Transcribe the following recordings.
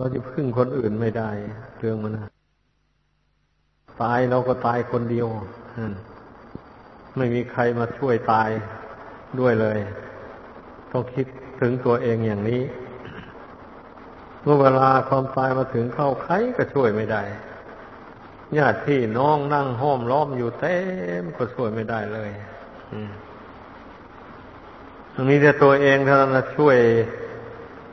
เราจะพึ่งคนอื่นไม่ได้ เรื่องมันนะตายเราก็ตายคนเดียวไม่มีใครมาช่วยตายด้วยเลย ต้องคิดถึงตัวเองอย่างนี้ เมื่อเวลาความตายมาถึงเข้าใครก็ช่วยไม่ได้ญาติพี่น้องนั่งห้อมล้อมอยู่เต็มก็ช่วยไม่ได้เลยตรงนี้แต่ตัวเองเท่านั้นช่วย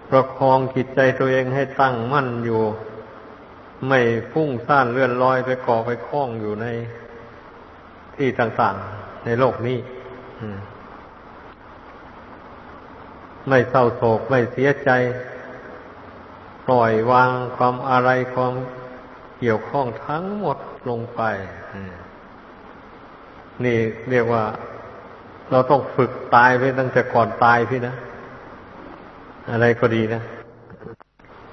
ประคองจิตใจตัวเองให้ตั้งมั่นอยู่ ไม่ฟุ้งซ่านเลื่อนลอยไปก่อไปคล้องอยู่ในที่ต่างๆ ในโลกนี้ไม่เศร้าโศกไม่เสียใจ ปล่อยวางความอะไรความเกี่ยวข้องทั้งหมดลงไปนี่เรียกว่า เราต้องฝึกตายไปตั้งแต่ก่อนตายพี่นะ อะไรก็ดีนะ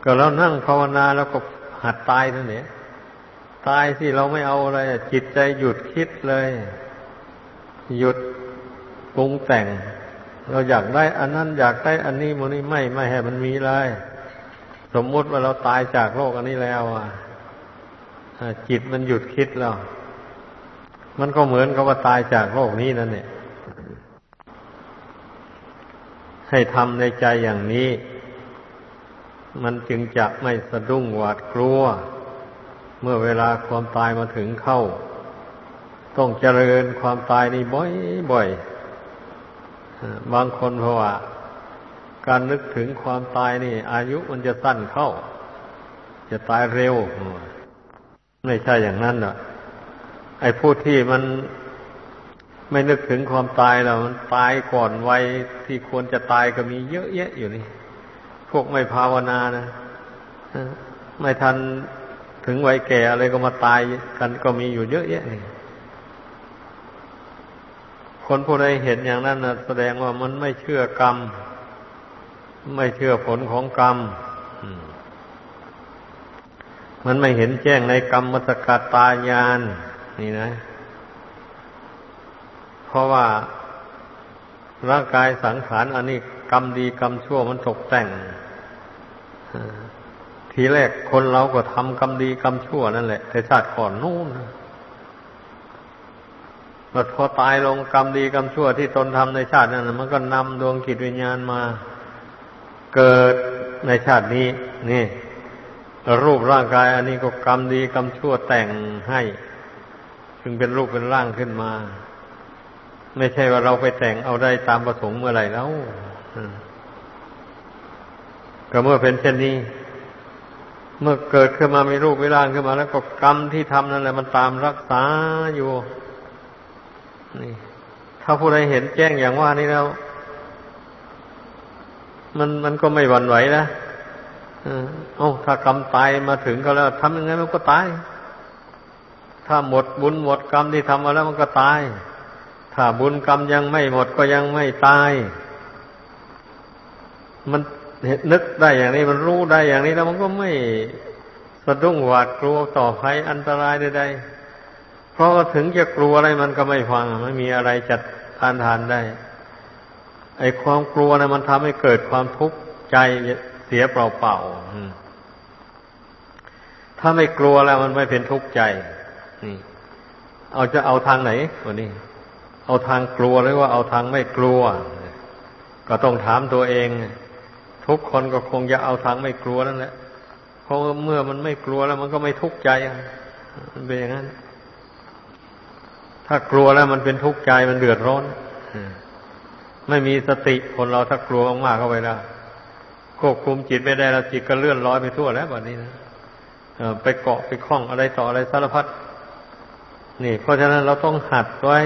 ก็เรานั่งภาวนาแล้วก็หัดตายนั่นเนี่ยตายสิเราไม่เอาอะไรจิตใจหยุดคิดเลย หยุดปรุงแต่ง เราอยากได้อันนั้นอยากได้อันนี้มันนี้ไม่ไม่ให้มันมีเลยสมมุติว่าเราตายจากโลกอันนี้แล้วอะจิตมันหยุดคิดแล้ว มันก็เหมือนกับว่าตายจากโลกนี้นั่นเนี่ย ให้ทำในใจอย่างนี้ มันจึงจะไม่สะดุ้งหวาดกลัว เมื่อเวลาความตายมาถึงเข้า ต้องเจริญความตายนี่บ่อยๆบางคนเพราะว่าการนึกถึงความตายนี่ อายุมันจะสั้นเข้า จะตายเร็ว ไม่ใช่อย่างนั้นหรอกไอ้ผู้ที่มัน ไม่นึกถึงความตายแล้วมันตายก่อนวัยที่ควรจะตายก็มีเยอะแยะอยู่นี่ พวกไม่ภาวนานะไม่ทันถึงวัยแก่อะไรก็มาตายกันก็มีอยู่เยอะแยะนี่คนผู้ใดเห็นอย่างนั้นนะแสดงว่ามันไม่เชื่อกรรม ไม่เชื่อผลของกรรมมันไม่เห็นแจ้งในกรรมมสกตายานนี่นะ ราะว่าร่างกายสังขารอันนี้กรรมดีกรรมชั่วมันตกแต่งทีแรกคนเราก็ทำกรรมดีกรรมชั่วนั่นแหละ แต่ชาติก่อนนู่นพอตายลงกรรมดีกรรมชั่วที่ตนทำในชาตินั้นมันก็นำดวงกิจวิญญาณมา เกิดในชาตินี้ นี่ รูปร่างกาย อันนี้ก็กรรมดีกรรมชั่วแต่งให้ จึงเป็นรูปเป็นร่างขึ้นมา ไม่ใช่ว่าเราไปแต่งเอาได้ตามประสงค์เมื่อไหร่แล้วก็เมื่อเป็นเช่นนี้ เมื่อเกิดขึ้นมามีรูปวิร่างขึ้นมา แล้วก็กรรมที่ทำนั่นแหละมันตามรักษาอยู่ นี่ ถ้าผู้ใดเห็นแจ้งอย่างว่านี้แล้ว มันมันก็ไม่หวั่นไหวนะเอ้าถ้ากรรมตายมาถึงก็แล้วทำยังไงมันก็ตาย ถ้าหมดบุญหมดกรรมที่ทำมาแล้วมันก็ตาย ถ้าบุญกรรมยังไม่หมดก็ยังไม่ตาย มันนึกได้อย่างนี้มันรู้ได้อย่างนี้แล้วมันก็ไม่สะดุ้งหวาดกลัวต่อภัยอันตรายใดๆเพราะถึงจะกลัวอะไรมันก็ไม่ฟังไม่มีอะไรจัดทานทานได้ ไอ้ความกลัวนะมันทำให้เกิดความทุกข์ใจเสียเปล่าๆถ้าไม่กลัวแล้วมันไม่เป็นทุกข์ใจนี่เอาจะเอาทางไหนวันนี้ เอาทางกลัวหรือว่าเอาทางไม่กลัว ก็ต้องถามตัวเอง ทุกคนก็คงจะเอาทางไม่กลัวนั่นแหละเพราะเมื่อมันไม่กลัวแล้ว มันก็ไม่ทุกข์ใจมันเป็นอย่างนั้น ถ้ากลัวแล้วมันเป็นทุกข์ใจมันเดือดร้อนไม่มีสติคนเราถ้ากลัวมากๆเข้าไปแล้วควบคุมจิตไม่ได้แล้วจิตก็เลื่อนลอยไปทั่วแล้วแบบนี้นะไปเกาะไปคล้องอะไรต่ออะไรสารพัดนี่ เพราะฉะนั้นเราต้องหัดไว้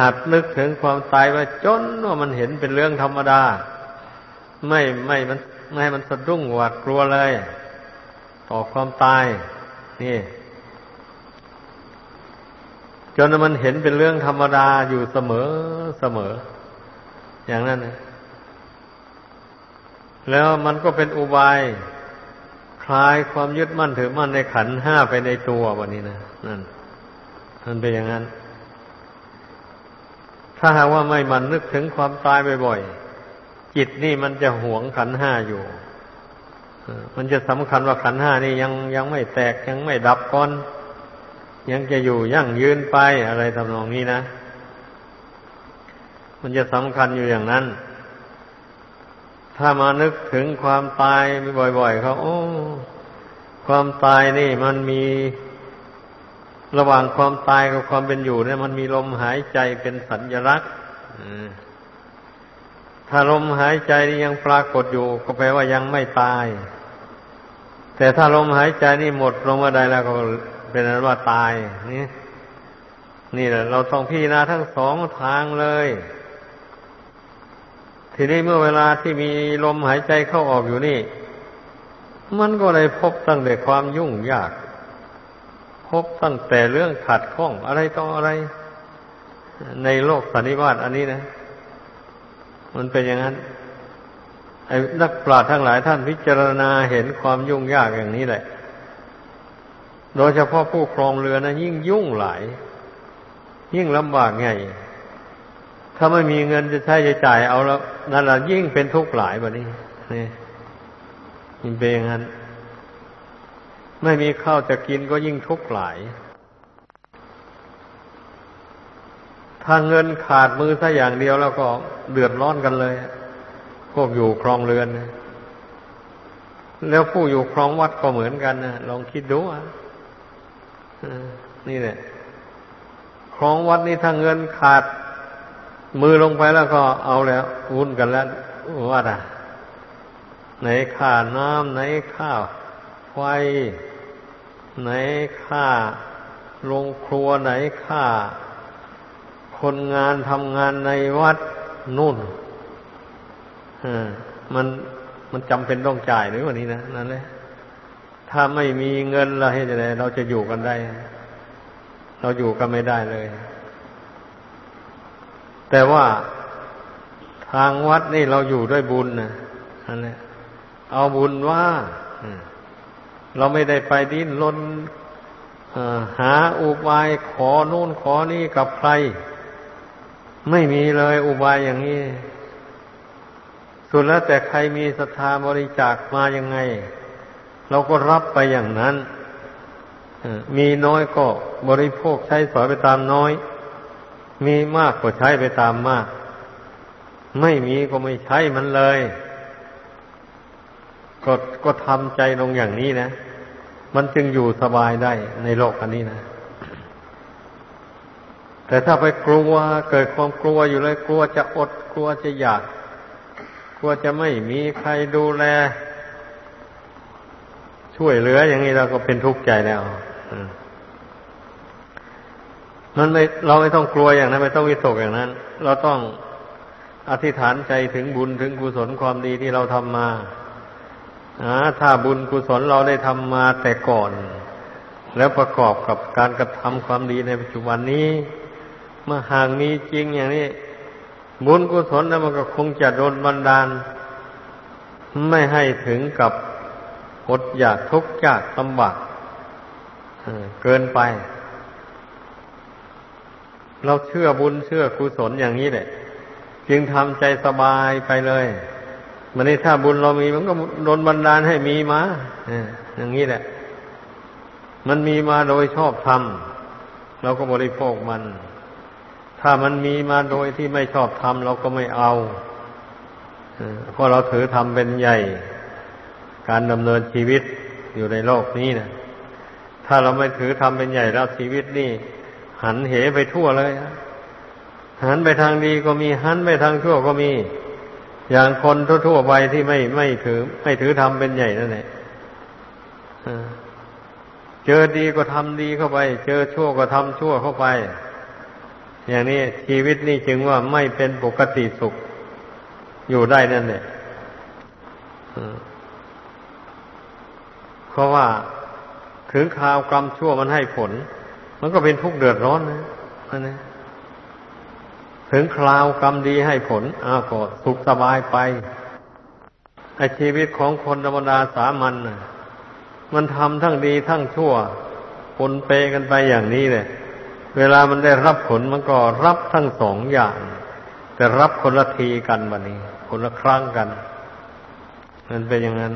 หัดนึกถึงความตายว่าจนว่ามันเห็นเป็นเรื่องธรรมดา ไม่ไม่มันไม่ให้มันสะดุ้งหวาดกลัวเลย ต่อความตาย นี่ จนมันเห็นเป็นเรื่องธรรมดาอยู่เสมอเสมอ อย่างนั้นนะแล้วมันก็เป็นอุบาย คลายความยึดมั่นถือมั่นในขันห้าไปในตัววันนี้นะนั่นมันเป็นอย่างนั้น ถ้าหากว่าไม่มันนึกถึงความตายบ่อยๆ จิตนี่มันจะหวงขันห้าอยู่ มันจะสำคัญว่าขันห้านี่ยังยังไม่แตกยังไม่ดับก่อน ยังจะอยู่ยั่งยืนไปอะไรทำนองนี้นะ มันจะสำคัญอยู่อย่างนั้น ถ้ามานึกถึงความตายบ่อย ๆ เขาโอ้ ความตายนี่มันมี ระหว่างความตายกับความเป็นอยู่เนี่ยมันมีลมหายใจเป็นสัญลักษณ์ถ้าลมหายใจนี่ยังปรากฏอยู่ ก็แปลว่ายังไม่ตาย แต่ถ้าลมหายใจนี่หมดลงมาได้แล้วก็เป็นนั้นว่าตาย นี่ นี่แหละ เราต้องพิจารณาทั้งสองทางเลย ทีนี้เมื่อเวลาที่มีลมหายใจเข้าออกอยู่นี่ มันก็เลยพบตั้งแต่ความยุ่งยาก พบตั้งแต่เรื่องขัดข้องอะไรต่ออะไร ในโลกสันนิวาตอันนี้นะ มันเป็นอย่างนั้นไอ้นักปราชญ์ทั้งหลายท่านพิจารณาเห็นความยุ่งยากอย่างนี้แหละ โดยเฉพาะผู้ครองเรือนะยิ่งยุ่งหลาย ยิ่งลำบากไง ถ้าไม่มีเงินจะใช้จะจ่ายเอาแล้วนั่นแหละยิ่งเป็นทุกข์หลายแบบนี้นี่มันเป็นอย่างนั้น ไม่มีข้าวจะกินก็ยิ่งทุกข์หลาย ถ้าเงินขาดมือสัอย่างเดียวแล้วก็เดือดร้อนกันเลย พวกอยู่ครองเรือน แล้วผู้อยู่ครองวัดก็เหมือนกันนะลองคิดดูอะนี่แหละครองวัดนี่ถ้าเงินขาดมือลงไปแล้วก็เอาแล้ววุ่นกันแล้ววัดอะไหนค่าน้ำไหนค่าวไฟ ไหนค่าโรงครัวไหนค่า คนงานทำงานในวัดนู่นมันมันจำเป็นต้องจ่ายหรือวันนี้นะนั่นแหละถ้าไม่มีเงินเราให้จะไงเราจะอยู่กันได้ เราอยู่กันไม่ได้เลย แต่ว่าทางวัดนี่เราอยู่ด้วยบุญนะนั่นแหละเอาบุญว่า เราไม่ได้ไปดิ้นรนหาอุบายขอโน่นขอนี่กับใคร ไม่มีเลยอุบายอย่างนี้ สุดแล้วแต่ใครมีศรัทธาบริจาคมายังไง เราก็รับไปอย่างนั้นมีน้อยก็บริโภคใช้สอยไปตามน้อย มีมากก็ใช้ไปตามมาก ไม่มีก็ไม่ใช้มันเลย ก็ก็ทำใจลงอย่างนี้นะ มันจึงอยู่สบายได้ในโลกอันนี้นะ แต่ถ้าไปกลัวเกิดความกลัวอยู่เลยกลัวจะอดกลัวจะอยาก กลัวจะไม่มีใครดูแล ช่วยเหลืออย่างนี้เราก็เป็นทุกข์ใจแล้วมันไม่เราไม่ต้องกลัวอย่างนั้น ไม่ต้องวิตกอย่างนั้น เราต้องอธิษฐานใจถึงบุญถึงกุศลความดีที่เราทำมา ถ้าบุญกุศลเราได้ทำมาแต่ก่อน แล้วประกอบกับการกระทำความดีในปัจจุบันนี้เมื่อหากมีจริงอย่างนี้ บุญกุศลแล้วมันก็คงจะโดนบันดาล ไม่ให้ถึงกับอดอยากทุกข์ยากลำบากเกินไป เราเชื่อบุญเชื่อกุศลอย่างนี้แหละจึงทำใจสบายไปเลย มันนี่ถ้าบุญเรามีมันก็โดนบันดาลให้มีมาอย่างนี้แหละ มันมีมาโดยชอบธรรมเราก็บริโภคมัน ถ้ามันมีมาโดยที่ไม่ชอบทำเราก็ไม่เอาเพราะเราถือทำเป็นใหญ่ การดำเนินชีวิตอยู่ในโลกนี้นะถ้าเราไม่ถือทำเป็นใหญ่แล้วชีวิตนี่ หันเหไปทั่วเลยหันไปทางดีก็มีหันไปทางชั่วก็มี อย่างคนทั่วๆไปที่ไม่ไม่ถือ ไม่ถือทำเป็นใหญ่นั่นแหละเจอดีก็ทำดีเข้าไป เจอชั่วก็ทำชั่วเข้าไป อย่างนี้ชีวิตนี่จึงว่าไม่เป็นปกติสุขอยู่ได้นั่นแหละเพราะว่าถึงข่าวกรรมชั่วมันให้ผล มันก็เป็นทุกข์เดือดร้อนนะนั่นนะ ถึงคราวกรรมดีให้ผลอ้าวก็สุขสบายไปไอชีวิตของคนธรรมดาสามัญมันทำทั้งดีทั้งชั่วปนเปกันไปอย่างนี้เลยเวลามันได้รับผลมันก็รับทั้งสองอย่าง แต่รับคนละทีกันบันนี้ คนละครั้งกันมันเป็นอย่างนั้น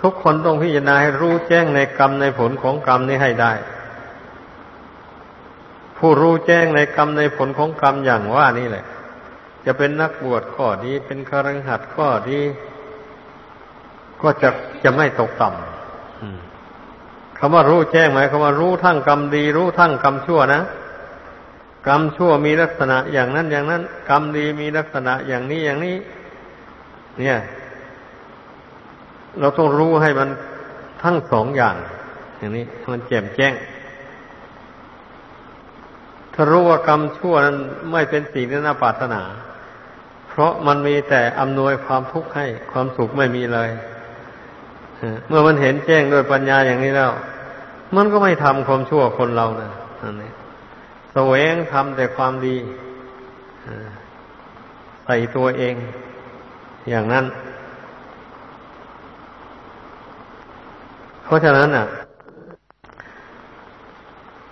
ทุกคนต้องพิจารณาให้รู้แจ้งในกรรมในผลของกรรมนี้ให้ได้ ผู้รู้แจ้งในกรรมในผลของกรรมอย่างว่านี่แหละ จะเป็นนักบวชก็ดี เป็นคารหัดก็ดี ก็จะจะไม่ตกต่ำคำว่ารู้แจ้งหมายคำว่ารู้ทั้งกรรมดี รู้ทั้งกรรมชั่วนะกรรมชั่วมีลักษณะอย่างนั้นอย่างนั้น กรรมดีมีลักษณะอย่างนี้อย่างนี้ เนี่ย เราต้องรู้ให้มันทั้งสองอย่าง อย่างนี้มันแจ่มแจ้ง ถ้ารู้ว่ากรรมชั่วนั้นไม่เป็นสิ่งที่น่าปรารถนา เพราะมันมีแต่อำนวยความทุกข์ให้ความสุขไม่มีเลยเมื่อมันเห็นแจ้งด้วยปัญญาอย่างนี้แล้ว มันก็ไม่ทำความชั่วคนเรานะนั่นเองแสวงทำแต่ความดีใส่ตัวเอง อย่างนั้น เพราะฉะนั้นอะ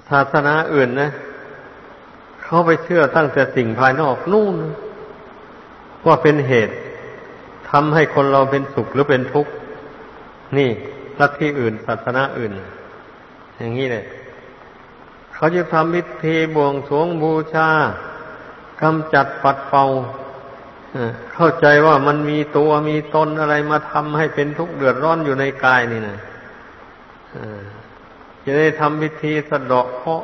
ศาสนาอื่นนะ เขาไปเชื่อตั้งแต่สิ่งภายนอกนู่นว่าเป็นเหตุทำให้คนเราเป็นสุขหรือเป็นทุกข์นี่ลัทธิอื่น ศาสนาอื่น อย่างนี้เลยเขาจะทำพิธีบวงสรวงบูชากำจัดปัดเป่าเข้าใจว่ามันมีตัวมีตนอะไรมาทำให้เป็นทุกข์เดือดร้อนอยู่ในกายนี่นะจะได้ทำพิธีสะดอกเคาะ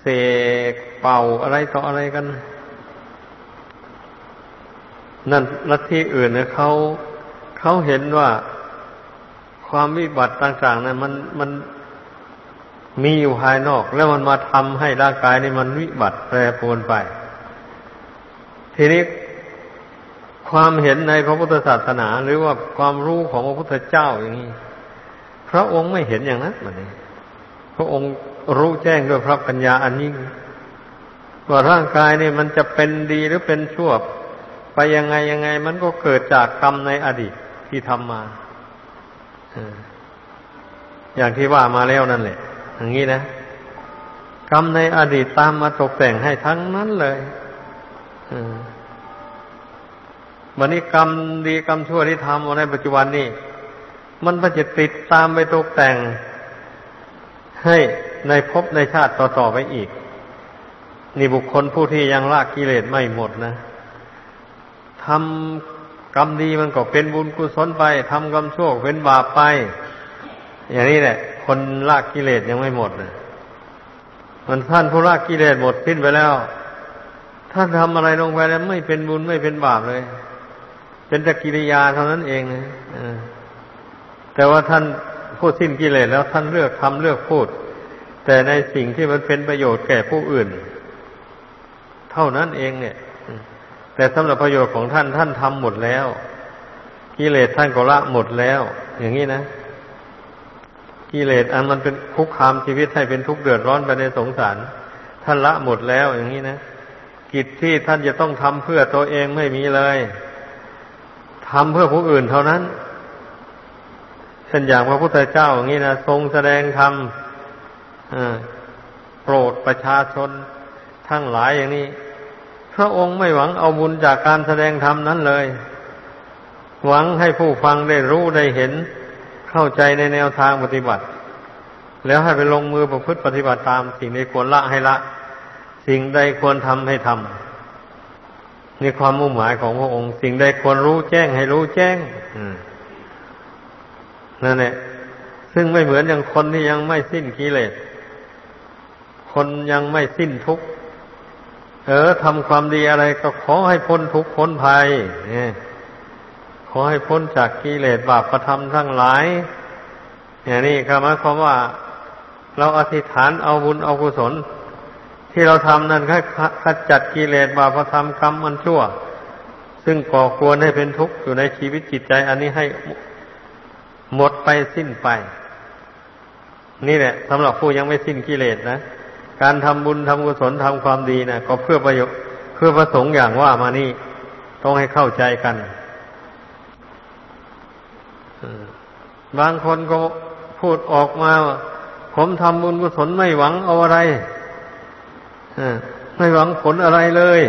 เสกเป่าอะไรต่ออะไรกัน นั่นลัทธิอื่นเนี่ยเขาเขาเห็นว่าความวิบัติต่างๆนั้นมันมันมีอยู่ภายนอก แล้วมันมาทำให้ร่างกายนี่มันวิบัติแปรปรวนไป ทีนี้ความเห็นในพระพุทธศาสนา หรือว่าความรู้ของพระพุทธเจ้าอย่างนี้พระองค์ไม่เห็นอย่างนั้นเหมันนี้พระองค์ รู้แจ้งด้วยพระปัญญาอันยิ่งว่าร่างกายนี่มันจะเป็นดีหรือเป็นชั่ว ไปยังไงยังไง มันก็เกิดจากกรรมในอดีตที่ทำมาอย่างที่ว่ามาแล้วนั่นแหละอย่างนี้นะกรรมในอดีตตามมาตกแต่งให้ทั้งนั้นเลยวันนี้กรรมดีกรรมชั่วที่ทำในปัจจุบันนี้มันก็จะติดตามไปตกแต่ง ให้ ในภพในชาติต่อๆไปอีก นี่บุคคลผู้ที่ยังละกิเลสไม่หมดนะทำกรรมดีมันก็เป็นบุญกุศลไปทำกรรมชั่วเป็นบาปไป อย่างนี้แหละ คนละกิเลสยังไม่หมดเลยมันท่านผู้ละกิเลสหมดสิ้นไปแล้วท่านทำอะไรลงไปแล้ว ไม่เป็นบุญไม่เป็นบาปเลย เป็นแต่กิริยาเท่านั้นเองนะแต่ว่าท่านพูดสิ้นกิเลสแล้วท่านเลือกทำเลือกพูด แต่ในสิ่งที่มันเป็นประโยชน์แก่ผู้อื่น เท่านั้นเองเนี่ย แต่สำหรับประโยชน์ของท่านท่านทำหมดแล้วกิเลสท่านก็ละหมดแล้ว อย่างนี้นะกิเลสอันมันเป็นคุกคามชีวิตให้เป็นทุกข์เดือดร้อนไปในสงสาร ท่านละหมดแล้ว อย่างนี้นะกิจที่ท่านจะต้องทำเพื่อตัวเองไม่มีเลยทำเพื่อผู้อื่นเท่านั้นเช่นอย่างพระพุทธเจ้าอย่างนี้นะทรงแสดงธรรม โปรดประชาชนทั้งหลายอย่างนี้ พระองค์ไม่หวังเอาบุญจากการแสดงธรรมนั้นเลย หวังให้ผู้ฟังได้รู้ได้เห็น เข้าใจในแนวทางปฏิบัติ แล้วให้ไปลงมือประพฤติปฏิบัติตาม สิ่งใดควรละให้ละ สิ่งใดควรทำให้ทำนี่ความมุ่งหมายของพระองค์ สิ่งใดควรรู้แจ้งให้รู้แจ้งนั่นแหละซึ่งไม่เหมือนอย่างคนที่ยังไม่สิ้นกิเลส คนยังไม่สิ้นทุกข์เออทำความดีอะไรก็ขอให้พ้นทุกข์พ้นภัยเนี่ยขอให้พ้นจากกิเลสบาปประทำทั้งหลายอย่างนี้ครับหมายความว่า เราอธิษฐานเอาบุญเอากุศล ที่เราทำนั้นค่ขจัดกิเลสบาปประทำกรรมมันชั่ว ซึ่งก่อควรให้เป็นทุกข์อยู่ในชีวิตจิตใจ อันนี้ให้หมดไปสิ้นไป นี่แหละสำหรับผู้ยังไม่สิ้นกิเลสนะ การทำบุญทำกุศลทำความดีนะก็เพื่อประโยชน์เพื่อประสงค์อย่างว่ามานี่ต้องให้เข้าใจกันบางคนก็พูดออกมาว่าผมทำบุญกุศลไม่หวังเอาอะไรไม่หวังผลอะไรเลย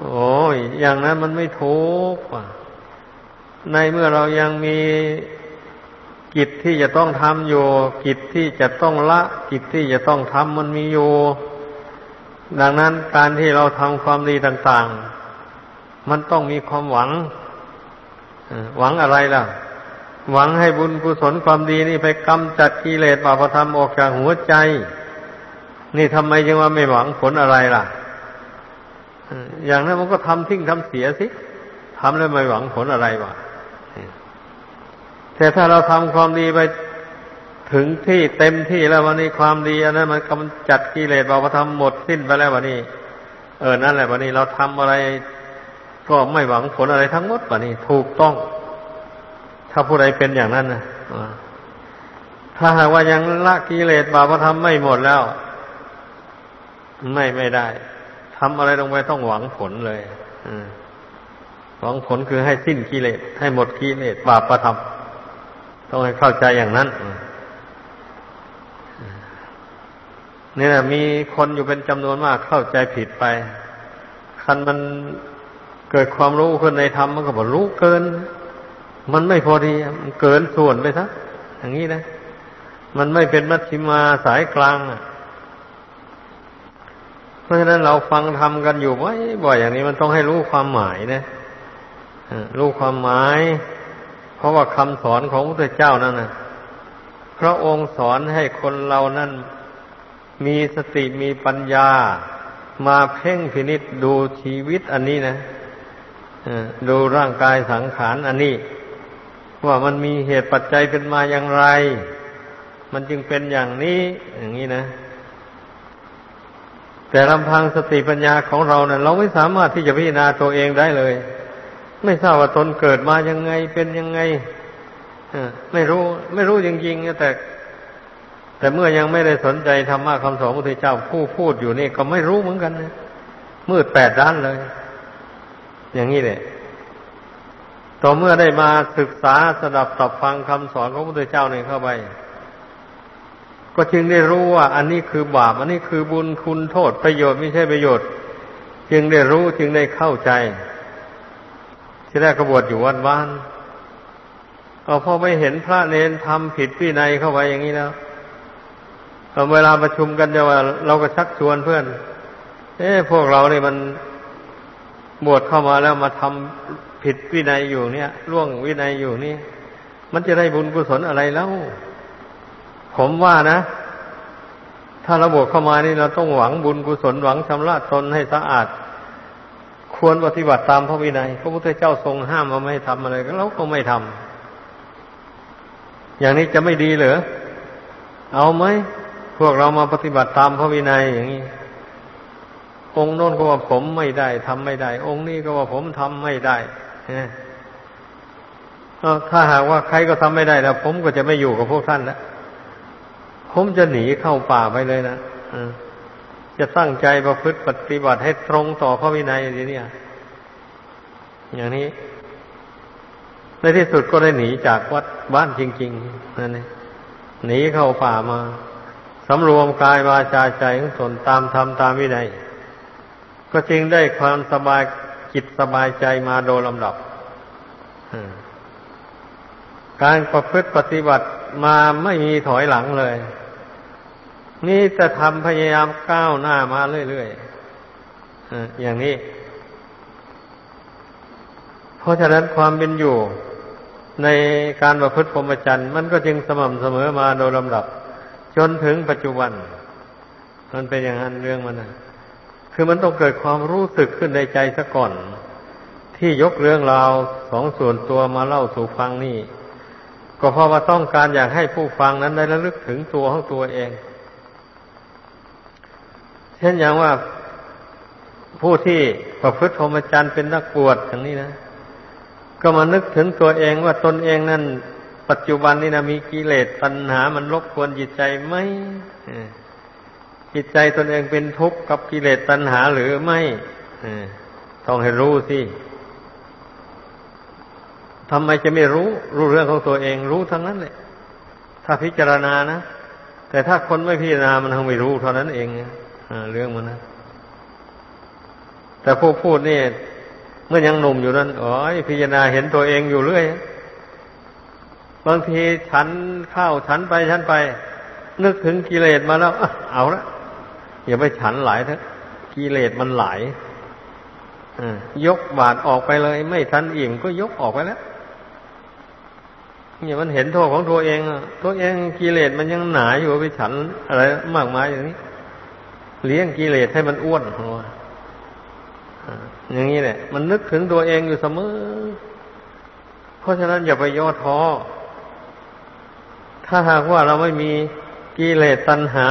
โอ้ยอย่างนั้นมันไม่ถูกในเมื่อเรายังมี กิจที่จะต้องทำอยู่ กิจที่จะต้องละ กิจที่จะต้องทำมันมีอยู่ ดังนั้นการที่เราทำความดีต่าง ๆ มันต้องมีความหวังหวังอะไรล่ะ หวังให้บุญกุศลความดีนี่ไปกำจัดกิเลสบาปธรรมออกจากหัวใจ นี่ทำไมจึงว่าไม่หวังผลอะไรล่ะอย่างนั้นมันก็ทำทิ้งทำเสียสิทำแล้วไม่หวังผลอะไรวะ แต่ถ้าเราทำความดีไปถึงที่เต็มที่แล้ววันนี้ความดีอันนั้นมันกำจัดกิเลสบาปธรรมหมดสิ้นไปแล้ววันนี้ เออนั่นแหละวันนี้เราทำอะไร ก็ไม่หวังผลอะไรทั้งหมดวันนี้ ถูกต้อง ถ้าผู้ใดเป็นอย่างนั้นนะถ้าหากว่ายังละกิเลสบาปธรรมไม่หมดแล้ว ไม่ไม่ได้ทำอะไรลงไปต้องหวังผลเลยหวังผลคือให้สิ้นกิเลสให้หมดกิเลสบาปธรรม ต้องให้เข้าใจอย่างนั้นนี่แหละมีคนอยู่เป็นจำนวนมากเข้าใจผิดไป คันมันเกิดความรู้ขึ้นในธรรมมันก็บอกรู้เกิน มันไม่พอดี มันเกินส่วนไปซะอย่างนี้นะ มันไม่เป็นมัชฌิมาสายกลางอะเพราะฉะนั้นเราฟังทำกันอยู่บ่อยๆอย่างนี้มันต้องให้รู้ความหมายนะรู้ความหมาย ราะว่าคำสอนของพระเจ้านั่นนะพระองค์สอนให้คนเรานั่นมีสติมีปัญญา มาเพ่งพินิษดูชีวิตอันนี้นะดูร่างกายสังขารอันนี้ ว่ามันมีเหตุปัจจัยเป็นมาอย่างไร มันจึงเป็นอย่างนี้อย่างนี้นะ แต่ลำพังสติปัญญาของเราเนะ่ยเราไม่สามารถที่จะพิจารณาตัวเองได้เลย ไม่ทราบว่าตนเกิดมายังไงเป็นยังไงไม่รู้ ไม่รู้จริงๆแต่แต่เมื่อยังไม่ได้สนใจธรรมะคำสอนพระพุทธเจ้าผู้พูดอยู่นี่ก็ไม่รู้เหมือนกันนะมืดแปดด้านเลย อย่างนี้เลยต่อเมื่อได้มาศึกษาสดับตับฟังคำสอนของพระพุทธเจ้าเนี่ยเข้าไป ก็จึงได้รู้ว่า อันนี้คือบาป อันนี้คือบุญคุณโทษประโยชน์ไม่ใช่ประโยชน์ จึงได้รู้จึงได้เข้าใจ ที่แรกกบวชอยู่วันวานเอาพอไม่เห็นพระเนนทำผิดวินัยเข้าไปอย่างนี้แล้วเวลาประชุมกันจะว่าเราก็ชักชวนเพื่อน เอ๊พวกเราเนี่ยมันบวชเข้ามาแล้วมาทำผิดวินัยอยู่เนี่ยล่วงวินัยอยู่นี่มันจะได้บุญกุศลอะไรแล้วผมว่านะ ถ้าเระบบเข้ามานี่เราต้องหวังบุญกุศลหวังชำระตนให้สะอาด ควรปฏิบัติตามพระวินัยพระพุทธเจ้าทรงห้ามมาไม่ทำอะไรก็เราก็ไม่ทำอย่างนี้จะไม่ดีเหรอเอาไหมพวกเรามาปฏิบัติตามพระวินัยอย่างนี้องค์โน้นก็ว่าผมไม่ได้ทำไม่ได้ องค์นี้ก็ว่าผมทำไม่ได้ถ้าหากว่าใครก็ทำไม่ได้แล้วผมก็จะไม่อยู่กับพวกท่านแล้วผมจะหนีเข้าป่าไปเลยนะ จะตั้งใจประพฤติปฏิบัติให้ตรงต่อพระวินัยอย่างนี้อย่างนี้ ในที่สุดก็ได้หนีจากวัดบ้านจริงๆนั่นเองหนีเข้าป่ามาสำรวมกายวาจาใจของตนตามธรรมตามวินัยก็จึงได้ความสบายจิตสบายใจมาโดยลำดับการประพฤติปฏิบัติมาไม่มีถอยหลังเลย นี่จะทำพยายามก้าวหน้ามาเรื่อยๆอย่างนี้ เพราะฉะนั้นความเป็นอยู่ ในการประพฤติพรหมจรรย์มันก็จึงสม่ำเสมอมาโดยลำดับ จนถึงปัจจุบัน มันเป็นอย่างนั้นเรื่องมันนะคือมันต้องเกิดความรู้สึกขึ้นในใจซะก่อน ที่ยกเรื่องราวสองส่วนตัวมาเล่าสู่ฟังนี่ ก็เพราะว่าต้องการอยากให้ผู้ฟังนั้นได้ระลึกถึงตัวของตัวเอง เช่นอย่างว่าผู้ที่ประพฤติพรหมจรรย์เป็นนักบวชอย่างนี้นะ ก็มานึกถึงตัวเองว่าตนเองนั่น ปัจจุบันนี่นะมีกิเลสตัณหา มันรบกวนจิตใจไหมจิตใจตนเองเป็นทุกข์กับกิเลสตัณหาหรือไม่ต้องให้รู้สิทำไมจะไม่รู้ รู้เรื่องของตัวเอง รู้ทั้งนั้นเลยถ้าพิจารณานะแต่ถ้าคนไม่พิจารณามันคงไม่รู้เท่านั้นเอง เรื่องมันนะแต่ผู้พูดนี่เมื่อยังหนุ่มอยู่นั้นอ๋อยพิจารณาเห็นตัวเองอยู่เรื่อยบางทีฉันข้าวฉันไปฉันไป นึกถึงกิเลสมาแล้วเอาละอย่าไปฉันหลายเถอะกิเลสมันหลายยกบาทออกไปเลย ไม่ทันอิ่มก็ยกออกไปแล้วเนี่ยมันเห็นโทษของตัวเองตัวเองกิเลสมันยังหนาอยู่ไปฉันอะไรมากมายอย่างนี้ เลี้ยงกิเลสให้มันอ้วนหัวอย่างนี้แหละ มันนึกถึงตัวเองอยู่เสมอ เพราะฉะนั้นอย่าไปย่อท้อ ถ้าหากว่าเราไม่มีกิเลสตัณหา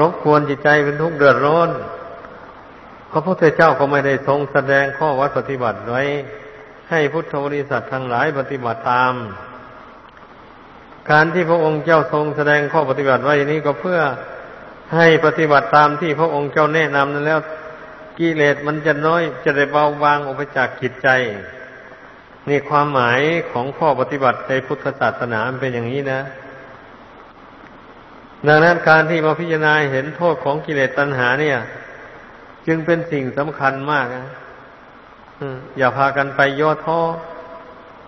รบกวนจิตใจเป็นทุกข์เดือดร้อนพระพุทธเจ้าก็ไม่ได้ทรงแสดงข้อวัดปฏิบัติไว้ ให้พุทธบริษัททั้งหลายปฏิบัติตาม การที่พระองค์เจ้าทรงแสดงข้อปฏิบัติไว้นี้ก็เพื่อ ให้ปฏิบัติตามที่พระองค์เจ้าแนะนำนั้นแล้วกิเลสมันจะน้อยจะได้เบาบางออกไปจากจิตใจ นี่ความหมายของข้อปฏิบัติในพุทธศาสนาเป็นอย่างนี้นะ ดังนั้นการที่มาพิจารณาเห็นโทษของกิเลสตัณหาเนี่ย จึงเป็นสิ่งสำคัญมากนะอย่าพากันไปย่อท้อ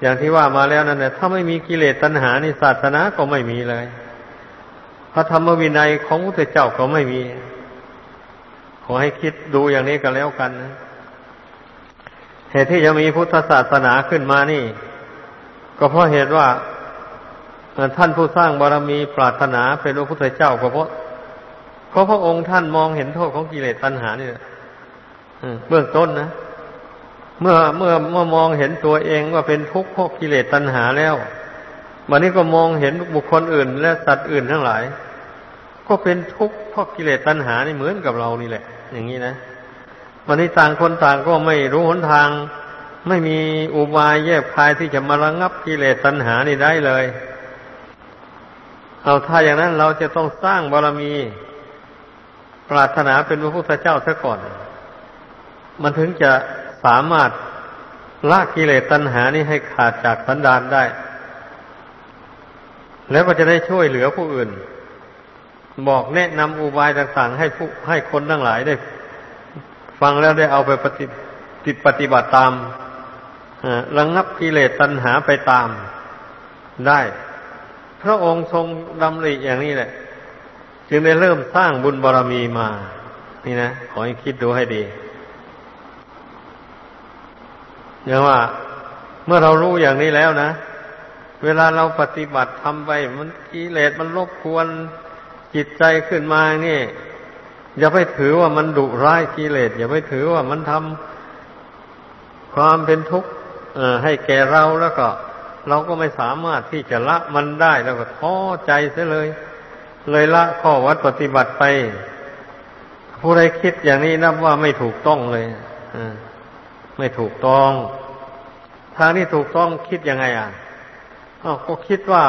อย่างที่ว่ามาแล้วนั่นแหละถ้าไม่มีกิเลสตัณหานี่ศาสนาก็ไม่มีเลย พระธรรมวินัยของพระเจ้าก็ไม่มี ขอให้คิดดูอย่างนี้กันแล้วกันนะเหตุที่จะมีพุทธศาสนาขึ้นมานี่ ก็เพราะเหตุว่าท่านผู้สร้างบารมีปรารถนาเป็นพระพุทธเจ้าก็เพราะเพราะพระองค์ท่านมองเห็นโทษของกิเลสตัณหานี่เบื้องต้นนะเมื่อเมื่อเมื่อมองเห็นตัวเองว่าเป็นทุกข์เพราะกิเลสตัณหาแล้ว วันนี้ก็มองเห็นบุคคลอื่น และสัตว์อื่นทั้งหลาย ก็เป็นทุกข์เพราะกิเลสตัณหานี่เหมือนกับเรานี่แหละ อย่างนี้นะวันนี้ต่างคนต่างก็ไม่รู้หนทาง ไม่มีอุบายแยบคายที่จะมาระงับกิเลสตัณหานี่ได้เลย เอาถ้าอย่างนั้นเราจะต้องสร้างบารมี ปรารถนาเป็นพระพุทธเจ้าซะก่อน มันถึงจะสามารถละกิเลสตัณหานี้ให้ขาดจากสันดานได้ แล้วก็จะได้ช่วยเหลือผู้อื่น บอกแนะนำอุบายต่างๆ ให้ผู้ให้คนทั้งหลายได้ ฟังแล้วได้เอาไปปฏิติปฏิบัติตามระงงับกิเลสตัณหาไปตามได้ พระองค์ทรงดำริอย่างนี้แหละ จึงได้เริ่มสร้างบุญบารรมีมา นี่นะ ขอให้คิดดูให้ดีอย่างว่า เมื่อเรารู้อย่างนี้แล้วนะ เวลาเราปฏิบัติทำไป มันกิเลสมันรบกวนจิตใจขึ้นมานี่ อย่าไปถือว่ามันดุร้ายกิเลสอย่าไปถือว่ามันทำความเป็นทุกข์ให้แก่เราแล้วก็ เราก็ไม่สามารถที่จะละมันได้แล้วก็ท้อใจเสียเลย เลยละข้อวัดปฏิบัติไป ผู้ใดคิดอย่างนี้นับว่าไม่ถูกต้องเลยไม่ถูกต้อง ทางนี้ถูกต้องคิดยังไงอะ อ๋อก็คิดว่า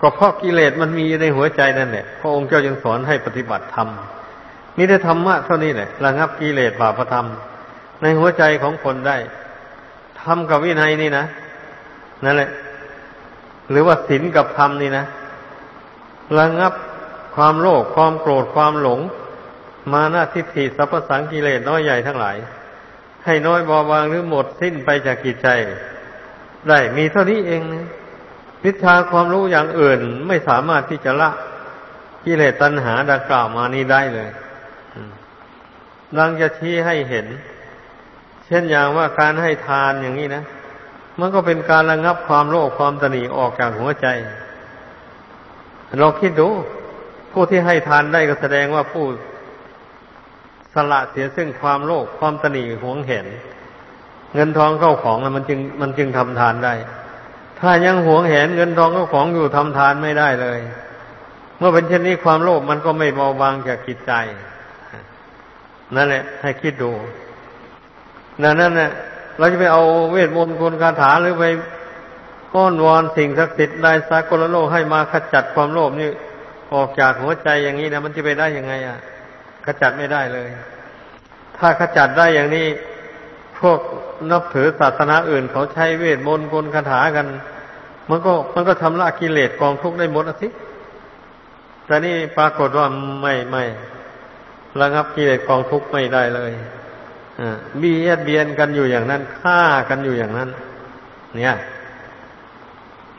ก็เพราะกิเลสมันมีในหัวใจนั่นแหละพระองค์เจ้ายังสอนให้ปฏิบัติธรรมนี่ได้ธรรมะเท่านี้แหละระงับกิเลสบาปธรรม ในหัวใจของคนได้ธรรมกับวินัยนี่นะนั่นแหละ หรือว่าศีลกับธรรมนี่นะระงับความโลภความโกรธความหลง มาหน้าทิฏฐิสัพสังกิเลสน้อยใหญ่ทั้งหลาย ให้น้อยเบาบางหรือหมดสิ้นไปจากกิจใจ ได้มีเท่านี้เองนะวิชาความรู้อย่างอื่นไม่สามารถที่จะละกิเลสตัณหาดังกล่าวมานี้ได้เลยดังจะชี้ให้เห็น เช่นอย่างว่าการให้ทานอย่างนี้นะมันก็เป็นการระงับความโลภความตนีออกจากหัวใจเราคิดดู ผู้ที่ให้ทานได้ก็แสดงว่าผู้สละเสียซึ่งความโลภความตนีหวงเห็น เงินทองเข้าของมันจึงมันจึงทำทานได้ ถ้ายังหวงเห็นเงินทองเข้าของอยู่ทำทานไม่ได้เลย เมื่อเป็นเช่นนี้ความโลภมันก็ไม่เบาบางจากจิตใจนั่นแหละ ให้คิดดูดังนั้นเนี่ยเราจะไปเอาเวทมนต์คุณคาถาหรือไปก้อนวอนสิ่งศักดิ์สิทธิ์ได้สากลโลกให้มาขจัดความโลภนี่ออกจากหัวใจอย่างนี้นะมันจะไปได้ยังไง อะ ขจัดไม่ได้เลย ถ้าขจัดได้อย่างนี้ พวกนับถือศาสนาอื่นเขาใช้เวทมนต์คุณคาถากัน มันก็มันก็ทำละกิเลสกองทุกข์ได้หมดสิแต่นี่ปรากฏว่าไม่ไม่ระงับกิเลสกองทุกข์ไม่ได้เลยเบียดเบียนกันอยู่อย่างนั้นฆ่ากันอยู่อย่างนั้น เนี่ย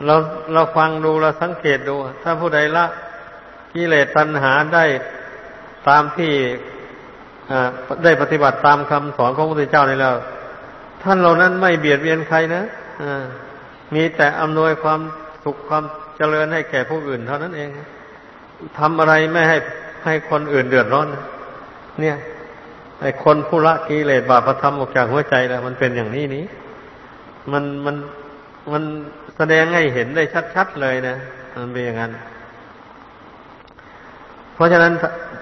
เราเราฟังดูเราสังเกตดู ถ้าผู้ใดละกิเลสตัณหาได้ตามที่ ได้ปฏิบัติตามคำสอนของพระพุทธเจ้านี่แล้ว ท่านเหล่านั้นไม่เบียดเบียนใครนะมีแต่อำนวยความสุขความเจริญให้แก่ผู้อื่นเท่านั้นเองทำอะไรไม่ให้ให้คนอื่นเดือดร้อน เนี่ยไอ้คนผู้ละกิเลสบาปธรรมออกจากหัวใจแล้ว มันเป็นอย่างนี้นี้มันมันมันแสดงให้เห็นได้ชัดๆเลยนะมันเป็นอย่างนั้น เพราะฉะนั้น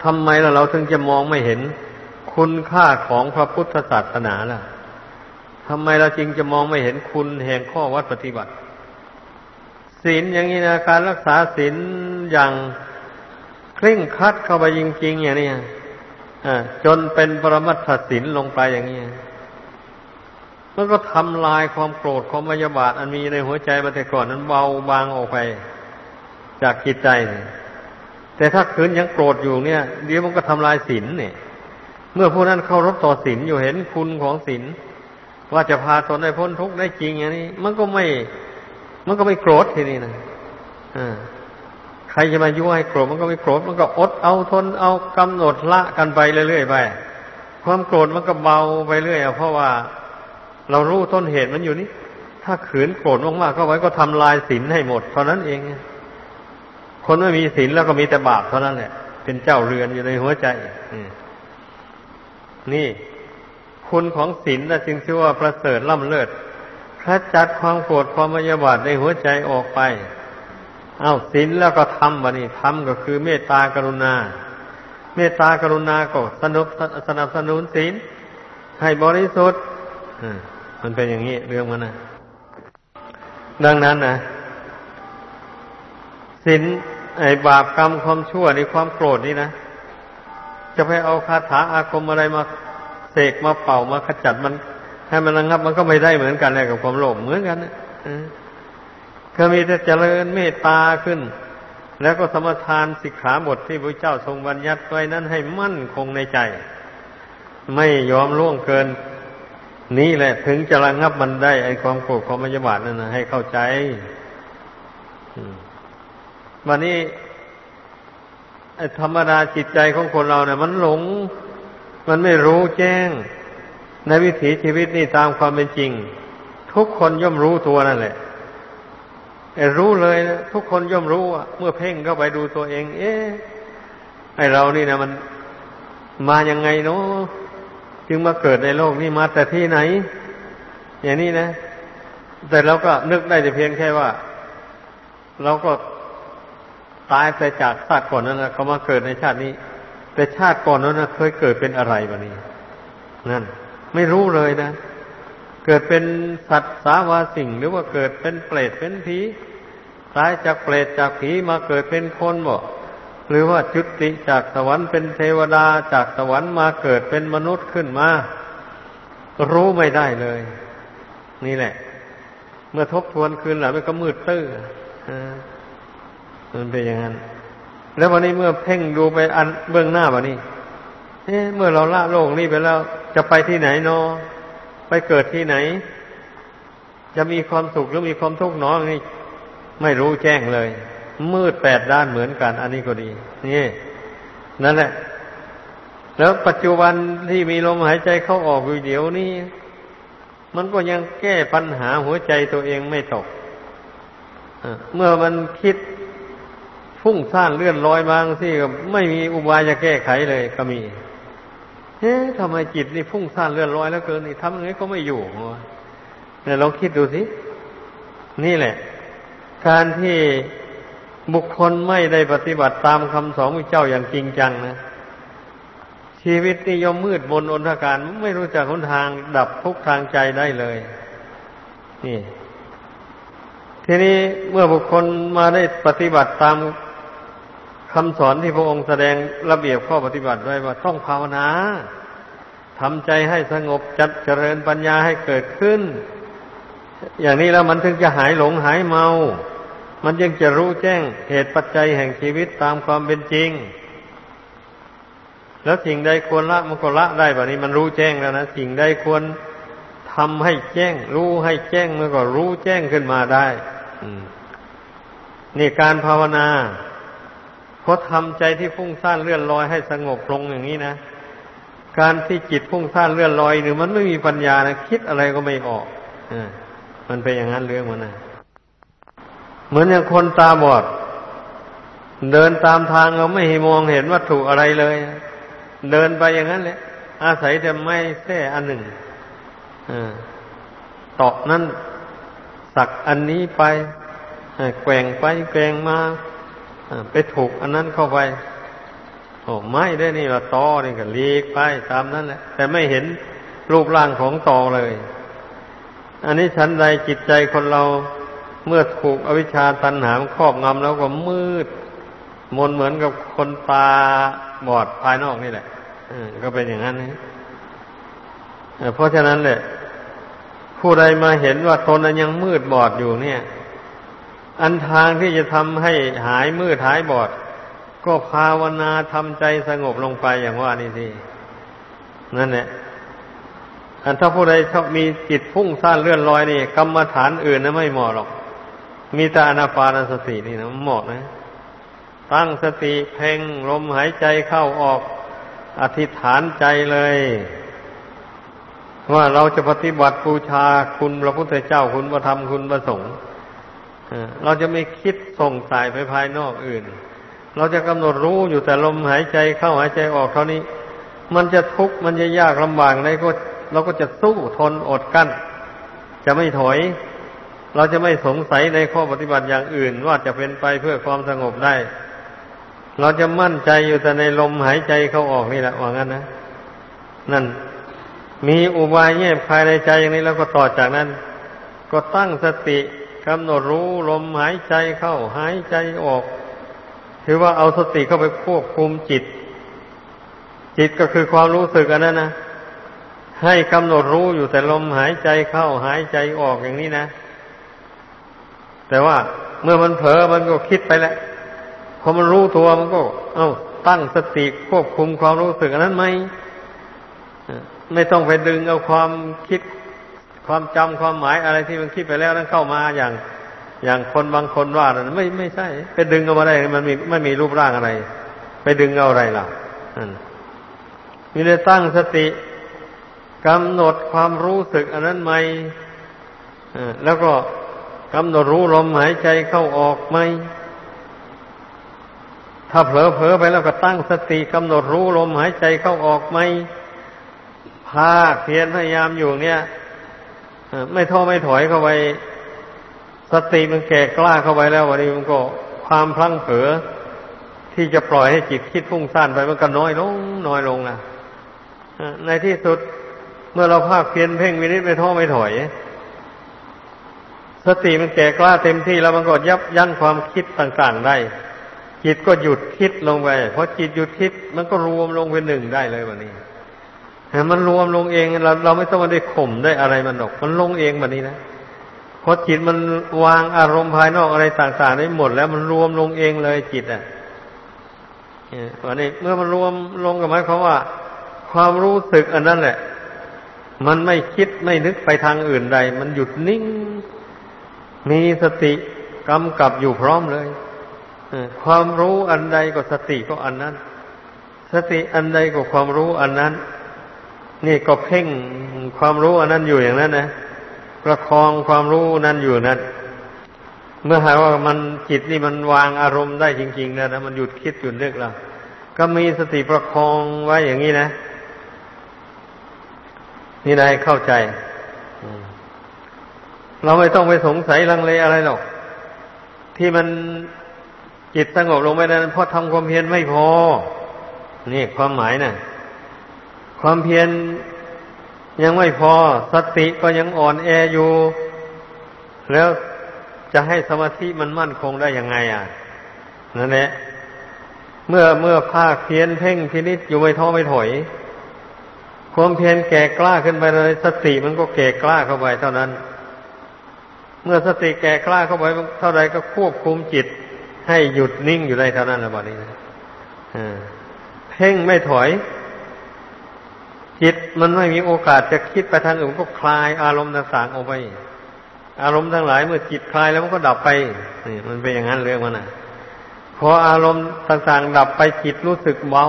ทำไมเราเราถึงจะมองไม่เห็น คุณค่าของพระพุทธศาสนาล่ะทำไมเราจึงจะมองไม่เห็นคุณแห่งข้อวัดปฏิบัติศีลอย่างนี้นะการรักษาศีลอย่างเคร่งครัดเข้าไปจริงๆอย่างนี้จนเป็นปรมัตถศีลลงไปอย่างนี้มันก็ทำลายความโกรธความมยาบาท อันมีในหัวใจมาแต่ก่อนนั้นเบาบางออกไป จากจิตใจ แต่ถ้าคืนยังโกรธอยู่เนี่ย เดี๋ยวมันก็ทำลายศีลเนี่ย เมื่อผู้นั้นเข้ารบต่อศีลอยู่เห็นคุณของศีลว่าจะพาตนได้พ้นทุกข์ได้จริงอย่างนี้ มันก็ไม่ มันก็ไม่โกรธทีนี้นะอ่าใครจะมายุ่ให้โกรธมันก็ไม่โกรธมันก็อดเอาทนเอากำหนดละกันไปเรื่อยๆไปความโกรธมันก็เบาไปเรื่อยเพราะว่าเรารู้ต้นเหตุมันอยู่นี่ถ้าขืนโกรธมากๆเข้าไว้ก็ทำลายศีลให้หมด เท่านั้นเอง คนไม่มีศีลแล้วก็มีแต่บาปเท่านั้นแหละเป็นเจ้าเรือนอยู่ในหัวใจอื นี่ คุณของศีลนะจึงชื่อว่าประเสริฐล่ำเลิศขจัดความโกรธความมยาบาทในหัวใจออกไปเอาศีลแล้วก็ทำวะนี่ทำก็คือเมตตากรุณา เมตตากรุณาก็สนับสนับสนุนศีลให้บริสุทธิ์มันเป็นอย่างนี้เรื่องมันนะดังนั้นนะศีลไอบาปกรรมความชั่วในความโกรธนี่นะ จะไปเอาคาถาอาคมอะไรมาเสกมาเป่ามาขจัดมัน ให้มันระงับมันก็ไม่ได้เหมือนกันเลยกับความโลภเหมือนกันนะก็มีแต่เจริญเมตตาขึ้น แล้วก็สมทานสิกขาบทที่พระเจ้าทรงบัญญัติไว้นั้นให้มั่นคงในใจ ไม่ยอมล่วงเกิน นี่แหละ ถึงจะระงับมันได้ไอ้ความโกรธความมยาบาทนั่นนะให้เข้าใจวันนี้ ธรรมดาจิตใจของคนเราเนี่ย มันหลง มันไม่รู้แจ้ง ในวิถีชีวิตนี่ตามความเป็นจริง ทุกคนย่อมรู้ตัวนั่นแหละรู้เลยนะทุกคนย่อมรู้อะเมื่อเพ่งเข้าไปดูตัวเอง เอ๊ะไอเรานี่นะมันมายังไงเนาะจึงมาเกิดในโลกนี้มาแต่ที่ไหน อย่างนี้นะ แต่เราก็นึกได้แต่เพียงแค่ว่า เราก็ ตายไปจากชาติก่อนนั้นนะเขามาเกิดในชาตินี้ แต่ชาติก่อนนั้นนะเคยเกิดเป็นอะไรบะนี้นั่น ไม่รู้เลยนะ เกิดเป็นสัตว์สาวาสิ่ง หรือว่าเกิดเป็นเปรตเป็นผีตายจากเปรตจากผีมาเกิดเป็นคนบ่หรือว่าจุติจากสวรรค์เป็นเทวดาจากสวรรค์มาเกิดเป็นมนุษย์ขึ้นมารู้ไม่ได้เลย นี่แหละ เมื่อทบทวนคืนหลังมันก็มืดตื้อ มันเป็นอย่างนั้น แล้ววันนี้เมื่อเพ่งดูไปอันเบื้องหน้าวันนี้เอ๊ะเมื่อเราละโลกนี้ไปแล้ว จะไปที่ไหนเนาะไปเกิดที่ไหน จะมีความสุขหรือมีความทุกข์น้อนี่ไม่รู้แจ้งเลย มืดแปดด้านเหมือนกัน อันนี้ก็ดี นี่ นั่นแหละ แล้วปัจจุบันที่มีลมหายใจเข้าออกอยู่เดี๋ยวนี้มันก็ยังแก้ปัญหาหัวใจตัวเองไม่ตก เมื่อมันคิด ฟุ้งซ่านเลื่อนลอยบางที่ก็ไม่มีอุบายจะแก้ไขเลยก็มีเฮ้ทำไมจิตนี่พุ่งซ่านเลื่อนลอยแล้วเกินนี่ทำยังไงก็ไม่อยู่เนี่ยลองคิดดูสินี่แหละ การที่บุคคลไม่ได้ปฏิบัติตามคำสอนของเจ้าอย่างจริงจังนะชีวิตนี่ย่อมมืดมนอนทการไม่รู้จักหนทางดับทุกทางใจได้เลย นี่ ทีนี้เมื่อบุคคลมาได้ปฏิบัติตาม คำสอนที่พระองค์แสดงระเบียบข้อปฏิบัติไว้ว่าต้องภาวนาทำใจให้สงบจัดเจริญปัญญาให้เกิดขึ้น อย่างนี้แล้วมันถึงจะหายหลงหายเมา มันยังจะรู้แจ้งเหตุปัจจัยแห่งชีวิตตามความเป็นจริง แล้วสิ่งใดควรละมันก็ละได้แบบนี้มันรู้แจ้งแล้วนะสิ่งใดควรทำให้แจ้ง รู้ให้แจ้งมันก็รู้แจ้งขึ้นมาได้นี่การภาวนา เพราทำใจที่ฟุ้งซ่านเลื่อนลอยให้สงบลงอย่างนี้นะ การที่จิตพุ่งซ่านเลื่อนลอยหรือมันไม่มีปัญญานะคิดอะไรก็ไม่ออกอมันเป็นอย่างนั้นเรื่องมันนะเหมือนอย่างคนตาบอด เดินตามทางเราไม่มองเห็นวัตถุอะไรเลย เดินไปอย่างนั้นแหละ อาศัยแต่ไม่แท้อันหนึ่งตอกนั้นสักอันนี้ไปแกว่งไปแกว่งมา ไปถูกอันนั้นเข้าไป โอ้ไม่ได้นี่ว่าตอนี่ก็ลีกไปตามนั้นแหละ แต่ไม่เห็นรูปร่างของตอเลย อันนี้ชั้นใดจิตใจคนเราเมื่อถูกอวิชชาตันหามครอบงำแล้วก็มืด มนเหมือนกับคนตาบอดภายนอกนี่แหละก็เป็นอย่างนั้นนะเพราะฉะนั้นแหละผู้ใดมาเห็นว่าตนนั้นยังมืดบอดอยู่เนี่ย อันทางที่จะทำให้หายมืดหายบอด ก็ภาวนาทำใจสงบลงไปอย่างว่านี่สินั่นแหละอันถ้าผู้ใดชอบมีจิตพุ่งซ่านเลื่อนลอยนี่กรรมฐานอื่นนะไม่เหมาะหรอก มีแต่อนาปานสตินี่นะเหมาะนะ ตั้งสติเพ่งลมหายใจเข้าออก อธิษฐานใจเลย ว่าเราจะปฏิบัติบูชาคุณพระพุทธเจ้าคุณพระธรรมคุณพระสงฆ์ เราจะไม่คิดส่งสายไปภายนอกอื่น เราจะกำหนดรู้อยู่แต่ลมหายใจเข้าหายใจออกเท่านี้ มันจะทุกข์มันจะยากลำบากในก็เราก็จะสู้ทนอดกั้น จะไม่ถอย เราจะไม่สงสัยในข้อปฏิบัติอย่างอื่น ว่าจะเป็นไปเพื่อความสงบได้ เราจะมั่นใจอยู่แต่ในลมหายใจเข้าออกนี่แหละว่างั้นนะ นั่น มีอุบายแยบภายในใจอย่างนี้แล้วก็ต่อจากนั้น ก็ตั้งสติ กำหนดรู้ลมหายใจเข้าหายใจออก ถือว่าเอาสติเข้าไปควบคุมจิต จิตก็คือความรู้สึกอันนั้นนะให้กำหนดรู้อยู่แต่ลมหายใจเข้าหายใจออกอย่างนี้นะ แต่ว่าเมื่อมันเผลอมันก็คิดไปแล้วพอมันรู้ตัวมันก็ เอา้าตั้งสติควบคุมความรู้สึกอันนั้นไหมไม่ต้องไปดึงเอาความคิด ความจำความหมายอะไรที่มันคิดไปแล้วนั้นเข้ามาอย่าง อย่างคนบางคนว่าไม่ไม่ใช่ ไปดึงเอามาได้มันมีไม่มีรูปร่างอะไร ไปดึงเอาอะไรล่ะมีได้ตั้งสติกำหนดความรู้สึกอันนั้นไหมแล้วก็กำหนดรู้ลมหายใจเข้าออกไหม ถ้าเผลอเผลอไปแล้วก็ตั้งสติกำหนดรู้ลมหายใจเข้าออกไหมภาคเพียรพยายามอยู่เนี่ย ไม่ท้อไม่ถอยเข้าไปสติมันแก่กล้าเข้าไปแล้ววันนี้มันก็ความพลั้งเผลอที่จะปล่อยให้จิตคิดฟุ้งซ่านไปมันก็น้อยลงน้อยลงนะในที่สุดเมื่อเราภาคเพียนเพ่งวินิจไม่ท้อไม่ถอย สติมันแก่กล้าเต็มที่แล้วมันก็ยับยั้งความคิดต่างๆได้ จิตก็หยุดคิดลงไปเพอจิตหยุดคิดมันก็รวมลงเป็นหนึ่งได้เลยวันนี้ มันรวมลงเองเราเราไม่ต้องมาได้ข่มได้อะไรมันหรอก มันลงเองแบบนี้นะพอจิตมันวางอารมณ์ภายนอกอะไรต่างๆได้หมด แล้วมันรวมลงเองเลยจิตอะวันนี้เมื่อมันรวมลงกับหมายความว่า ความรู้สึกอันนั้นแหละ มันไม่คิดไม่นึกไปทางอื่นใด มันหยุดนิ่ง มีสติกำกับอยู่พร้อมเลยความรู้อันใดก็สติก็อันนั้น สติอันใดก็ความรู้อันนั้น นี่ก็เพ่งความรู้อันนั้นอยู่อย่างนั้นนะประคองความรู้นั้นอยู่นั้นเมื่อหากว่ามันจิตนี่มันวางอารมณ์ได้จริง ๆ นะนะมันหยุดคิดหยุดนึกแล้วก็มีสติประคองไว้อย่างนี้นะ นี่นายเข้าใจเราไม่ต้องไปสงสัยลังเลอะไรหรอกที่มันจิตสงบลงไปนั้นเพราะทำความเพียรไม่พอ นี่ความหมายนะ่ะ ความเพียรยังไม่พอสติก็ยังอ่อนแออยู่ แล้วจะให้สมาธิมันมั่นคงได้ยังไง อะนั่นแหละเมื่อเมื่อภาคเพียนเพ่งพินิษอยู่ไม่ท้อไม่ถอย ความเพียรแก่กล้าขึ้นไปเลย สติมันก็แก่กล้าเข้าไปเท่านั้น เมื่อสติแก่กล้าเข้าไปเท่าไรก็ควบคุมจิต ให้หยุดนิ่งอยู่ได้เท่านั้นแหละบัดนี้เพ่พ่งไม่ถอย จิตมันไม่มีโอกาสจะคิดไปทางอื่นก็คลายอารมณ์ต่างๆออกไป อารมณ์ทั้งหลายเมื่อจิตคลายแล้วมันก็ดับไปนี่มันเป็นอย่างนั้นเรื่องมันนะพออารมณ์ต่างๆดับไปจิตรู้สึกเบา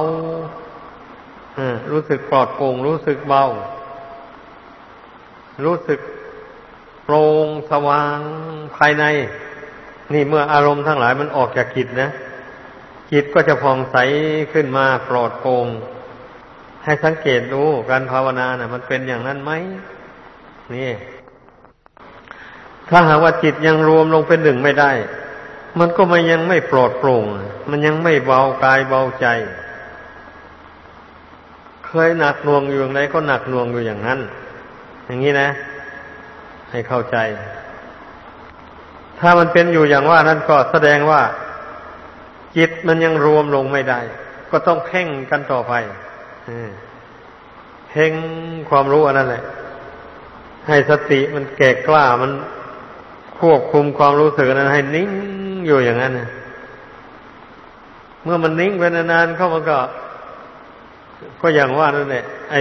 อรู้สึกปลอดโปร่งรู้สึกเบา รู้สึกโปร่งสว่างภายใน นี่เมื่ออารมณ์ทั้งหลายมันออกจากจิตนะจิตก็จะผ่องใสขึ้นมาปลอดโปร่ง ให้สังเกตดูการภาวนานะ่ะ มันเป็นอย่างนั้นไหมนี่ ถ้าหากว่าจิตยังรวมลงเป็นหนึ่งไม่ได้ มันก็มันยังไม่ปลอดโปร่ง มันยังไม่เบากายเบาใจ เคยหนักหน่วงอยู่อย่างไรก็หนักหน่วงอยู่อย่างนั้น อย่างนี้นะ ให้เข้าใจ ถ้ามันเป็นอยู่อย่างว่านั้นก็แสดงว่า จิตมันยังรวมลงไม่ได้ ก็ต้องเพ่งกันต่อไป เพ่งความรู้อันนั้นแหละ ให้สติมันแก่กล้ามันควบคุมความรู้สึกนั้น ให้นิ่งอยู่อย่างนั้นเมื่อมันนิ่งไปนานๆเข้ามันก็ ก็อย่างว่านั่นแหละไอ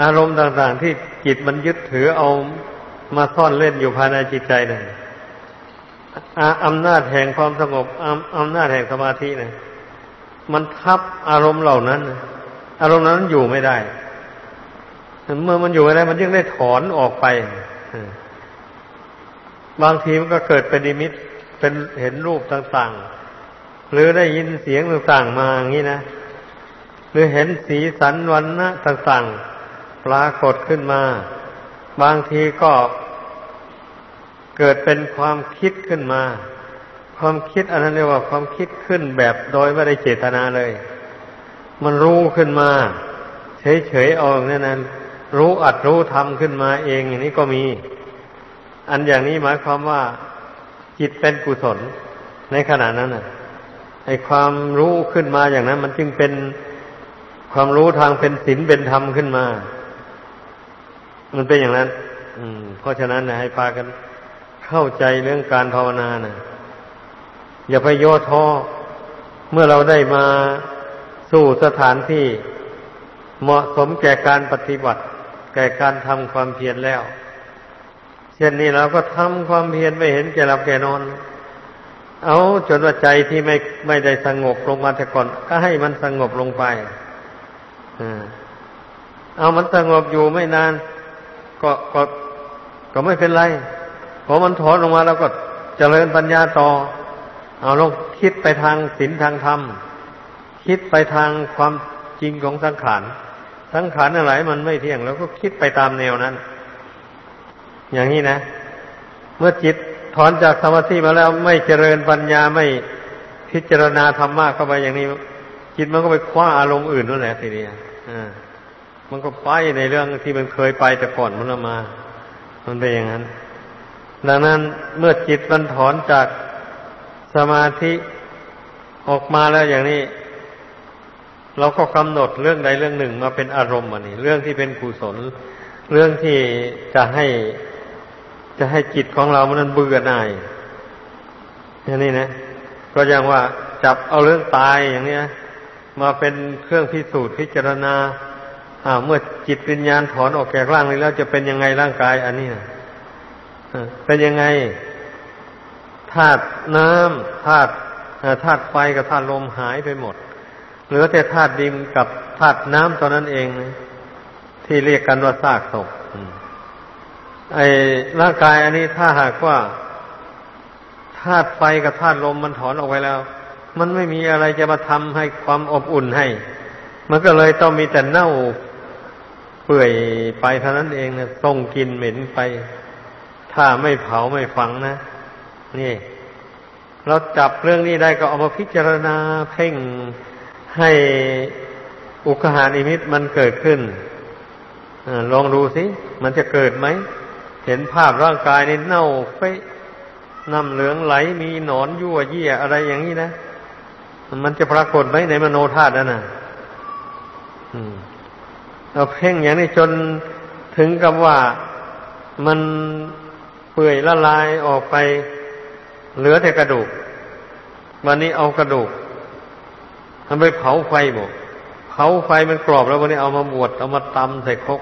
อารมณ์ต่าง ๆ ที่จิตมันยึดถือเอามาซ่อนเล่นอยู่ภายในจิตใจนั่นอำนาจแห่งความสงบอำนาจแห่งสมาธินะ มันทับอารมณ์เหล่านั้น อารมณ์นั้นอยู่ไม่ได้ เมื่อมันอยู่ไม่ได้ มันยังได้ถอนออกไป บางทีมันก็เกิดเป็นนิมิต เป็นเห็นรูปต่างๆ หรือได้ยินเสียงต่างๆมาอย่างนี้นะ หรือเห็นสีสันวันนะต่างๆ ปรากฏขึ้นมา บางทีก็เกิดเป็นความคิดขึ้นมา ความคิดอันนั้นเรียกว่าความคิดขึ้นแบบโดยไม่ได้เจตนาเลย มันรู้ขึ้นมา เฉยๆเอาเนี่ยนั้นรู้อัดรู้ทำขึ้นมาเองอย่างนี้ก็มี อันอย่างนี้หมายความว่า จิตเป็นกุศลในขณะนั้นน่ะไอความรู้ขึ้นมาอย่างนั้น มันจึงเป็นความรู้ทางเป็นศีลเป็นธรรมขึ้นมา มันเป็นอย่างนั้น อืม เพราะฉะนั้นนะให้พากันเข้าใจเรื่องการภาวนานะ อย่าไปย่อท้อเมื่อเราได้มาสู่สถานที่เหมาะสมแก่การปฏิบัติ แก่การทำความเพียรแล้ว เช่นนี้เราก็ทำความเพียรไม่เห็นแก่หลับแก่นอน เอาจนว่าใจที่ไม่ไม่ได้สงบลงมาแต่ก่อนก็ให้มันสงบลงไปเอามันสงบอยู่ไม่นาน ก็ก็ก็ไม่เป็นไรพอมันถอนออกมาแล้วก็เจริญปัญญาต่อ เอาลงคิดไปทางศีลทางธรรม คิดไปทางความจริงของสังขาร สังขารอะไรมันไม่เที่ยงแล้วก็คิดไปตามแนวนั้น อย่างนี้นะ เมื่อจิตถอนจากสมาธิมาแล้วไม่เจริญปัญญาไม่พิจารณาธรรมะเข้าไปอย่างนี้ จิตมันก็ไปคว้าอารมณ์อื่นนั่นแหละทีนี้อ่ามันก็ไปในเรื่องที่มันเคยไปแต่ก่อนมันมา มันเป็นอย่างนั้น ดังนั้นเมื่อจิตมันถอนจาก สมาธิออกมาแล้วอย่างนี้ เราก็กำหนดเรื่องใดเรื่องหนึ่งมาเป็นอารมณ์อันนี้ เรื่องที่เป็นกุศล เรื่องที่จะให้ จะให้จิตของเรามันเบื่อหน่ายอย่างนี้นะ ก็อย่างว่าจับเอาเรื่องตายอย่างนี้มาเป็นเครื่องพิสูจน์พิจารณาเมื่อจิตวิญญาณถอนออกจากร่างนี้แล้วจะเป็นยังไงร่างกาย อันนี้นะเป็นยังไง ธาตุน้ำธาตุธาตุไฟกับธาตุลมหายไปหมด เหลือแต่ธาตุดินกับธาตุน้ำตอนนั้นเอง ที่เรียกกันว่าซากศพไอ้ร่างกายอันนี้ถ้าหากว่าธาตุไฟกับธาตุลมมันถอนออกไปแล้ว มันไม่มีอะไรจะมาทำให้ความอบอุ่นให้ มันก็เลยต้องมีแต่เน่าเปื่อยไปเท่านั้นเองนะส่งกินเหม็นไป ถ้าไม่เผาไม่ฝังนะ นี่ เราจับเรื่องนี้ได้ก็เอามาพิจารณาเพ่งให้อุคหานิมิตมันเกิดขึ้นอลองดูสิ มันจะเกิดไหม เห็นภาพร่างกายในเน่าเฟะน้ำเหลืองไหลมีหนอนยั่วเยี่ยอะไรอย่างนี้นะ มันจะปรากฏไหมในมโนธาตุนั่นนะเราเพ่งอย่างนี้จนถึงกับว่ามันเปื่อยละลายออกไป เหลือแต่กระดูกวันนี้เอากระดูกมันไปเผาไฟบอกเผาไฟมันกรอบแล้ววันนี้เอามาบวชเอามาตำใส่ครก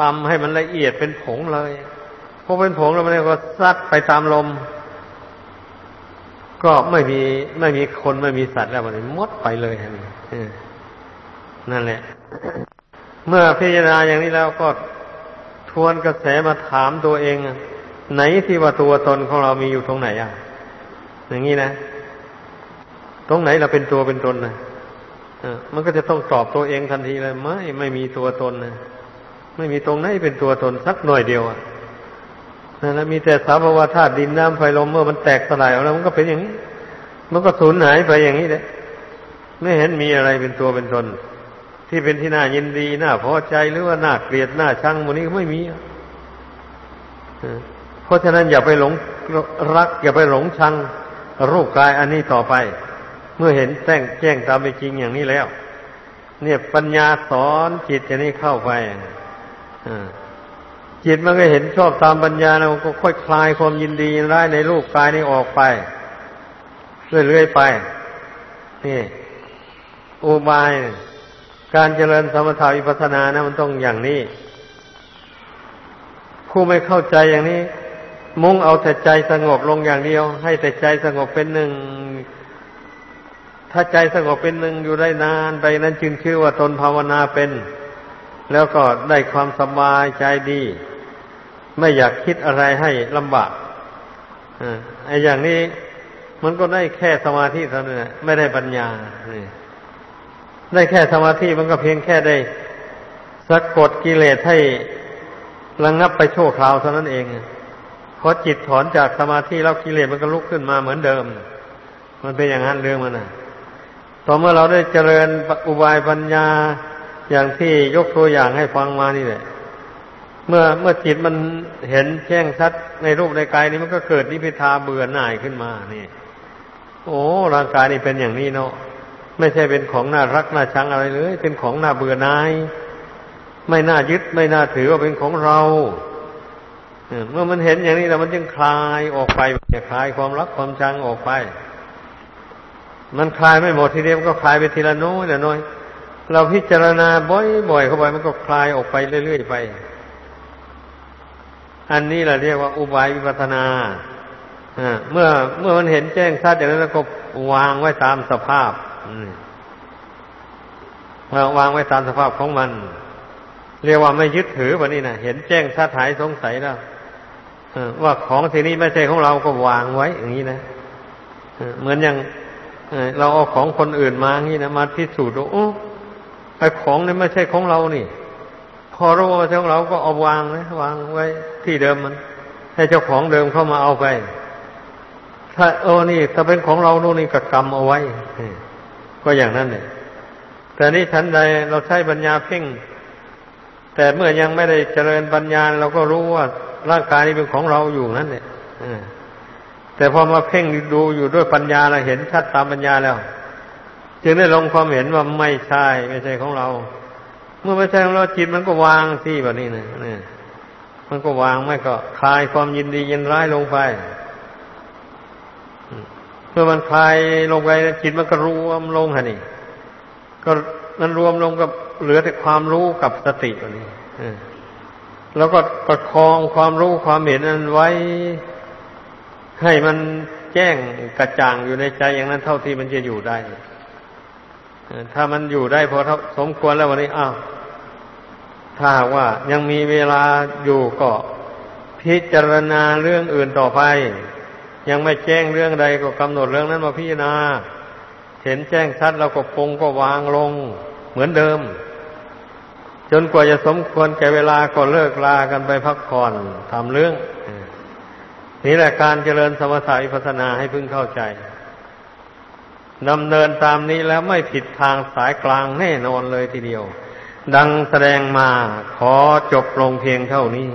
ตำให้มันละเอียดเป็นผงเลยพอเป็นผงแล้วมันก็ซัดไปตามลม ก็ไม่มีไม่มีคนไม่มีสัตว์แล้วมันมดไปเลยนั่นแหละ เมื่อพิจารณาอย่างนี้แล้วก็ทวนกระแสมาถามตัวเอง ไหนที่ว่าตัวตนของเรามีอยู่ตรงไหนอะ อย่างนี้นะ ตรงไหนเราเป็นตัวเป็นตนนะมันก็จะต้องตอบตัวเองทันทีเลยไม่ไม่มีตัวตนนะไม่มีตรงไหนเป็นตัวตนสักหน่อยเดียวอะนั่นแหละมีแต่สภาวะธาตุดินน้ำไฟลมเมื่อมันแตกสลายออกแล้ว มันก็เป็นอย่างนี้ มันก็สูญหายไปอย่างนี้เลยไม่เห็นมีอะไรเป็นตัวเป็นตนที่เป็นที่น่ายินดีน่าพอใจหรือว่าน่าเกลียดน่าชังมันนี้ก็ไม่มีอะ เพราะฉะนั้นอย่าไปหลงรัก อย่าไปหลงชังรูปกายอันนี้ต่อไป เมื่อเห็นแจ้งแจ้งตามไปจริงอย่างนี้แล้ว เนี่ยปัญญาสอนจิตอย่างนี้เข้าไปจิตมันก็เห็นชอบตามปัญญาแล้วก็ค่อยคลายความยินดีร้ายในรูปกายนี้ออกไปเรื่อยๆไป นี่อุบาย การเจริญสมถะวิปัสสนานะมันต้องอย่างนี้ ผู้ไม่เข้าใจอย่างนี้ มุ่งเอาแต่ใจสงบลงอย่างเดียว ให้แต่ใจสงบเป็นหนึ่ง ถ้าใจสงบเป็นหนึ่งอยู่ได้นานไปนั้นจึงชื่อว่าตนภาวนาเป็น แล้วก็ได้ความสบายใจดี ไม่อยากคิดอะไรให้ลำบากอไอ้อย่างนี้มันก็ได้แค่สมาธิเท่านั้นไม่ได้ปัญญาได้แค่สมาธิมันก็เพียงแค่ได้สะกดกิเลสให้ระงงับไปโชคราวเท่านั้นเอง อจิตถอนจากสมาธิแล้วกิเลสมันก็ลุกขึ้นมาเหมือนเดิม มันเป็นอย่างนั้นเรื่องมันนะต่อเมื่อเราได้เจริญอุบายปัญญาอย่างที่ยกตัวอย่างให้ฟังมานี่แหละ เมื่อเมื่อจิตมันเห็นแจ้งชัดในรูปในกายนี้มันก็เกิดนิพพทาเบื่อหน่ายขึ้นมานี่ โอ้ร่างกายนี่เป็นอย่างนี้เนาะไม่ใช่เป็นของน่ารักน่าชังอะไรเลย เป็นของน่าเบื่อหน่าย ไม่น่ายึดไม่น่าถือว่าเป็นของเรา เมื่อมันเห็นอย่างนี้แล้วมันจึงคลายออกไปคลายความรักความชังออกไป มันคลายไม่หมดทีเดียวก็คลายไปทีละน้อยละน้อยเราพิจารณาบ่อยๆเข้าไปมันก็คลายออกไปเรื่อยๆไป อันนี้เราเรียกว่าอุบายวิปัสนาเมื่อเมื่อมันเห็นแจ้งชัดอย่างนั้นแล้วก็วางไว้ตามสภาพวางไว้ตามสภาพของมัน เรียกว่าไม่ยึดถือวันนี้นะเห็นแจ้งชัดหายสงสัยแล้ว ว่าของสิ่งนี้ไม่ใช่ของเราก็วางไว้อย่างนี้นะเหมือนอย่างเราเอาของคนอื่นมาอย่างนี้นะมาพิสูจน์ดูโอ้ไอ้ของนี่ไม่ใช่ของเรานี่ พอรู้ว่าไม่ใช่ของเราก็เอาวางนะวางไว้ที่เดิมมัน ให้เจ้าของเดิมเข้ามาเอาไป ถ้าโอ้นี่ ถ้าเป็นของเราโน่นนี่ก็กรรมเอาไว้ก็อย่างนั้นเนี่ยแต่นี่ฉันใดเราใช้ปัญญาเพ่ง แต่เมื่อยังไม่ได้เจริญปัญญาเราก็รู้ว่า ร่างกายนี้เป็นของเราอยู่นั่นเนี่ยแต่พอมาเพ่งดูอยู่ด้วยปัญญาเราเห็นชัดตามปัญญาแล้ว จึงได้ลงความเห็นว่าไม่ใช่ ไม่ใช่ของเรา เมื่อไม่ใช่ของเราจิตมันก็วางที่แบบนี้นะนี่มันก็วางไม่ก็คลายความยินดียินร้ายลงไปเมื่อมันคลายลงไปจิตมันก็รวมลงฮะนี่ ก็มันรวมลงกับเหลือแต่ความรู้กับสติแบบนี้ แล้วก็ประคองความรู้ความเห็นนั้นไว้ ให้มันแจ้งกระจ่างอยู่ในใจอย่างนั้นเท่าที่มันจะอยู่ได้ถ้ามันอยู่ได้พอสมควรแล้ววันนี้อ้าวถ้าว่ายังมีเวลาอยู่ก็พิจารณาเรื่องอื่นต่อไป ยังไม่แจ้งเรื่องใดก็กำหนดเรื่องนั้นมาพิจารณา เห็นแจ้งชัดเราก็ปงก็วางลง เหมือนเดิม จนกว่าจะสมควรแก่เวลาก็เลิกลากันไปพักผ่อนทำเรื่อง นี่แหละการเจริญสมถะวิปัสนาให้พึงเข้าใจดำเนินตามนี้แล้วไม่ผิดทางสายกลางแน่นอนเลยทีเดียว ดังแสดงมาขอจบลงเพียงเท่านี้